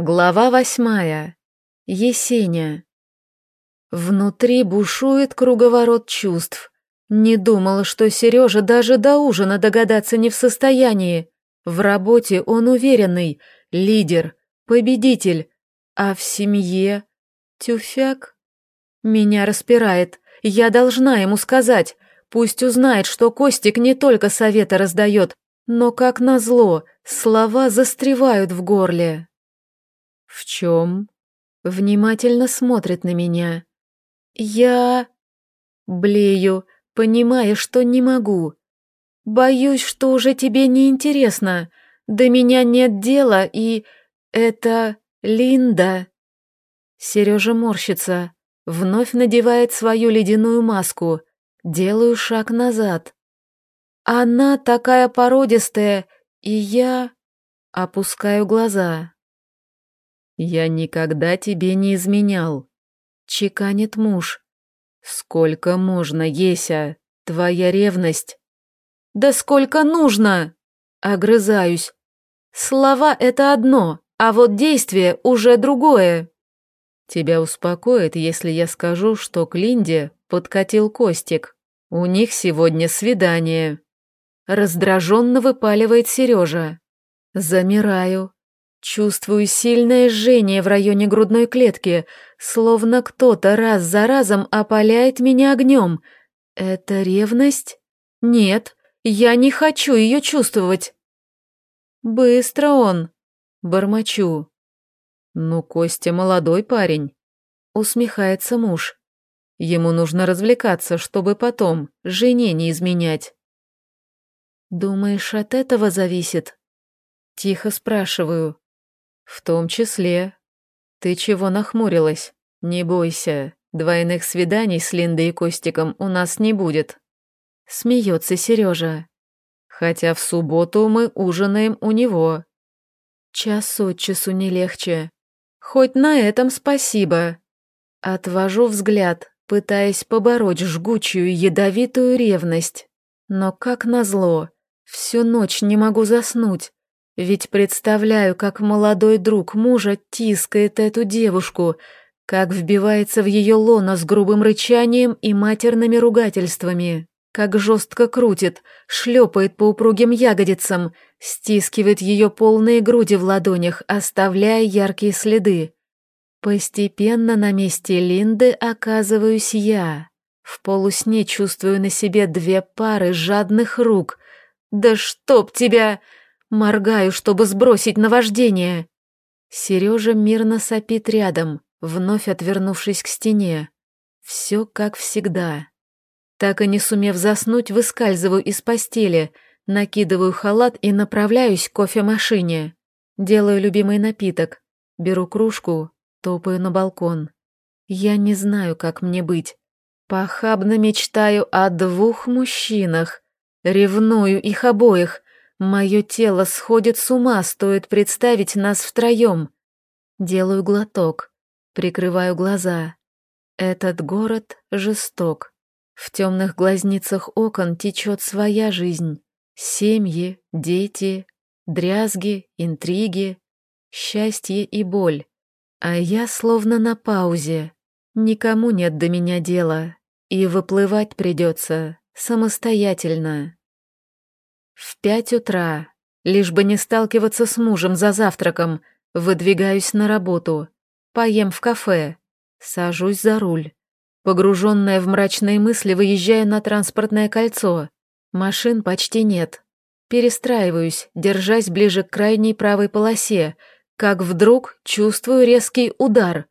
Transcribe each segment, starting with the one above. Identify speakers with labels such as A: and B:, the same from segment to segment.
A: Глава восьмая. Есеня. Внутри бушует круговорот чувств. Не думала, что Сережа даже до ужина догадаться не в состоянии. В работе он уверенный, лидер, победитель. А в семье... Тюфяк? Меня распирает. Я должна ему сказать. Пусть узнает, что Костик не только советы раздает, но, как назло, слова застревают в горле. «В чем?» Внимательно смотрит на меня. «Я...» Блею, понимая, что не могу. «Боюсь, что уже тебе не интересно. До меня нет дела, и... это... Линда...» Сережа морщится, вновь надевает свою ледяную маску. Делаю шаг назад. Она такая породистая, и я... Опускаю глаза. «Я никогда тебе не изменял», — чеканит муж. «Сколько можно, Еся? Твоя ревность?» «Да сколько нужно!» — огрызаюсь. «Слова — это одно, а вот действие уже другое».
B: «Тебя успокоит, если я скажу, что к Линде подкатил Костик. У них сегодня свидание».
A: Раздраженно выпаливает Сережа. Замираю, Чувствую сильное жжение в районе грудной клетки, словно кто-то раз за разом опаляет меня огнем. Это ревность? Нет, я не хочу ее чувствовать. Быстро он, бормочу.
B: Ну, Костя молодой парень,
A: усмехается муж.
B: Ему нужно развлекаться, чтобы потом жене не изменять.
A: Думаешь, от этого зависит? Тихо спрашиваю.
B: «В том числе. Ты чего нахмурилась? Не бойся, двойных свиданий с Линдой и Костиком у нас не будет».
A: Смеется Сережа.
B: «Хотя в субботу мы ужинаем у него».
A: Час от часу не легче. Хоть на этом спасибо. Отвожу взгляд, пытаясь побороть жгучую ядовитую ревность. Но как назло, всю ночь не могу заснуть. Ведь представляю, как молодой друг мужа тискает эту девушку, как вбивается в ее лоно с грубым рычанием и матерными ругательствами, как жестко крутит, шлепает по упругим ягодицам, стискивает ее полные груди в ладонях, оставляя яркие следы. Постепенно на месте Линды оказываюсь я. В полусне чувствую на себе две пары жадных рук. «Да чтоб тебя!» Моргаю, чтобы сбросить наваждение. Сережа мирно сопит рядом, вновь отвернувшись к стене. Все как всегда. Так и не сумев заснуть, выскальзываю из постели, накидываю халат и направляюсь к кофемашине. Делаю любимый напиток, беру кружку, топаю на балкон. Я не знаю, как мне быть. Похабно мечтаю о двух мужчинах. Ревную их обоих, Мое тело сходит с ума, стоит представить нас втроем. Делаю глоток, прикрываю глаза. Этот город жесток. В темных глазницах окон течет своя жизнь. Семьи, дети, дрязги, интриги, счастье и боль. А я словно на паузе. Никому нет до меня дела. И выплывать придется самостоятельно. В пять утра, лишь бы не сталкиваться с мужем за завтраком, выдвигаюсь на работу. Поем в кафе. Сажусь за руль. Погруженная в мрачные мысли, выезжаю на транспортное кольцо. Машин почти нет. Перестраиваюсь, держась ближе к крайней правой полосе, как вдруг чувствую резкий удар.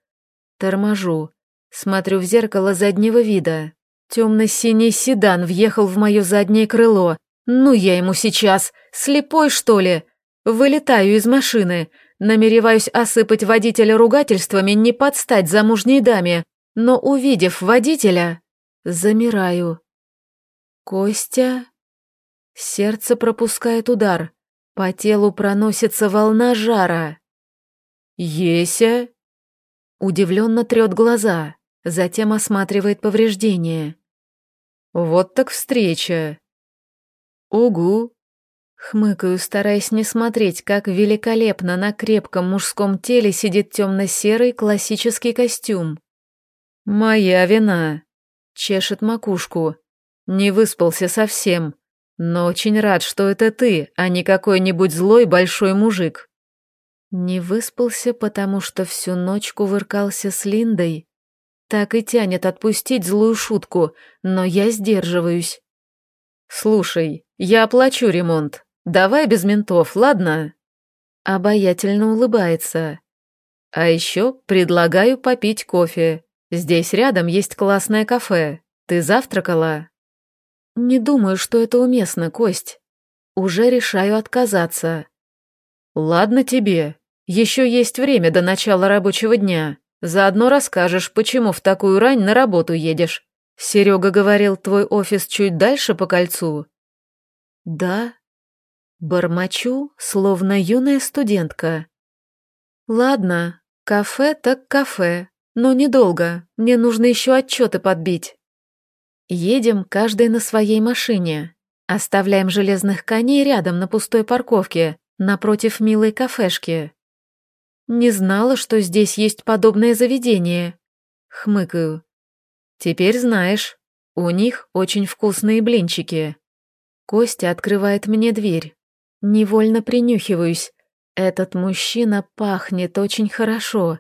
A: Торможу. Смотрю в зеркало заднего вида. Темно-синий седан въехал в мое заднее крыло, ну я ему сейчас, слепой что ли? Вылетаю из машины, намереваюсь осыпать водителя ругательствами не подстать замужней даме, но увидев водителя, замираю. Костя... Сердце пропускает удар, по телу проносится волна жара.
B: «Еся?»
A: Удивленно трет глаза, затем осматривает повреждения.
B: «Вот так встреча!»
A: «Угу!» Хмыкаю, стараясь не смотреть, как великолепно на крепком мужском теле сидит темно-серый классический костюм.
B: «Моя вина», — чешет макушку. «Не выспался совсем, но очень рад, что это ты, а не какой-нибудь злой большой мужик».
A: Не выспался, потому что всю ночь кувыркался с Линдой. Так и тянет отпустить злую шутку, но я сдерживаюсь.
B: «Слушай, я оплачу ремонт. Давай без ментов, ладно?»
A: Обаятельно улыбается.
B: «А еще предлагаю попить кофе. Здесь рядом есть классное кафе. Ты завтракала?»
A: «Не думаю, что это уместно, Кость. Уже решаю отказаться».
B: «Ладно тебе. Еще есть время до начала рабочего дня. Заодно расскажешь, почему в такую рань на работу едешь. Серега говорил, твой офис чуть дальше по кольцу.
A: Да. Бормочу, словно юная студентка. Ладно, кафе так кафе, но недолго, мне нужно еще отчеты подбить. Едем каждый на своей машине. Оставляем железных коней рядом на пустой парковке, напротив милой кафешки. Не знала, что здесь есть подобное заведение. Хмыкаю. Теперь знаешь, у них очень вкусные блинчики. Костя открывает мне дверь. Невольно принюхиваюсь. Этот мужчина пахнет очень хорошо.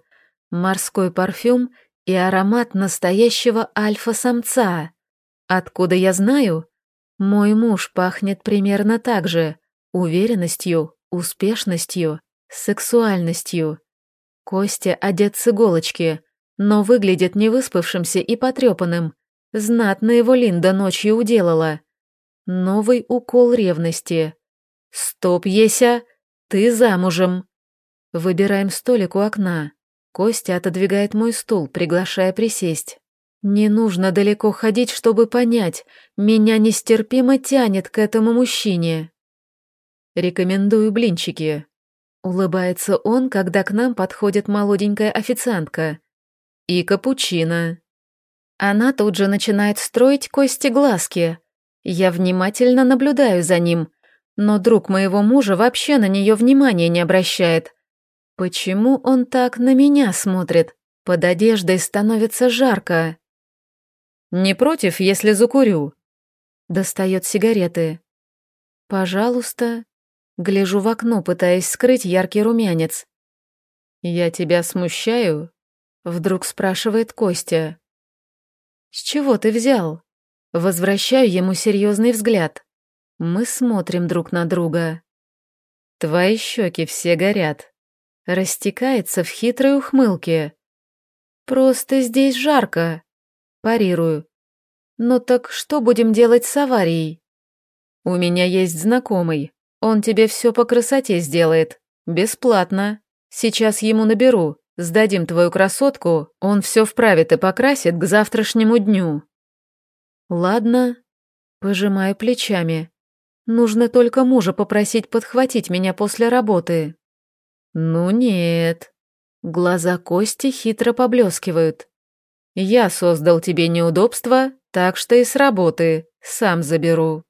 A: Морской парфюм и аромат настоящего альфа-самца. Откуда я знаю? Мой муж пахнет примерно так же. Уверенностью, успешностью сексуальностью. Костя одет с иголочки, но выглядит невыспавшимся и потрепанным. Знатно его Линда ночью уделала. Новый укол ревности. «Стоп, Еся! Ты замужем!» Выбираем столик у окна. Костя отодвигает мой стул, приглашая присесть. Не нужно далеко ходить, чтобы понять, меня нестерпимо тянет к этому мужчине. Рекомендую блинчики. Улыбается он, когда к нам подходит молоденькая официантка. И капучино. Она тут же начинает строить кости глазки. Я внимательно наблюдаю за ним, но друг моего мужа вообще на нее внимания не обращает. Почему он так на меня смотрит? Под одеждой становится жарко.
B: «Не против, если закурю?»
A: Достает сигареты. «Пожалуйста», Гляжу в окно, пытаясь скрыть яркий румянец.
B: «Я тебя смущаю?» Вдруг спрашивает Костя.
A: «С чего ты взял?» Возвращаю ему серьезный взгляд. Мы смотрим друг на друга.
B: Твои щеки все горят.
A: Растекается в хитрой ухмылке. Просто здесь жарко. Парирую. Ну так что будем делать с аварией?
B: У меня есть знакомый. Он тебе все по красоте сделает. Бесплатно. Сейчас ему наберу. Сдадим твою красотку, он все вправит и покрасит к завтрашнему дню.
A: Ладно. Пожимаю плечами. Нужно только мужа попросить подхватить меня после работы.
B: Ну нет.
A: Глаза Кости хитро поблескивают.
B: Я создал тебе неудобства, так что и с работы сам заберу.